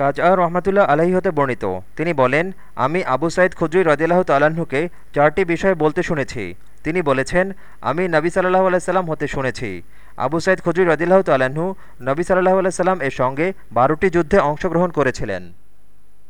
কাজ রহমাতুল্লাহ রহমতুল্লাহ হতে বর্ণিত। তিনি বলেন, আমি আবু সাইদ খুজুই রদিল্লাহ তালাহুকে চারটি বিষয় বলতে শুনেছি। তিনি বলেছেন, আমি নবী সাল্লাহ আলাইসাল্লাম হতে শুনেছি। আবু সাইদ খুজুই রদিল্লাহ তালাহু নবী সাল্লাহ আলাইসাল্লাম এর সঙ্গে বারোটি যুদ্ধে অংশগ্রহণ করেছিলেন।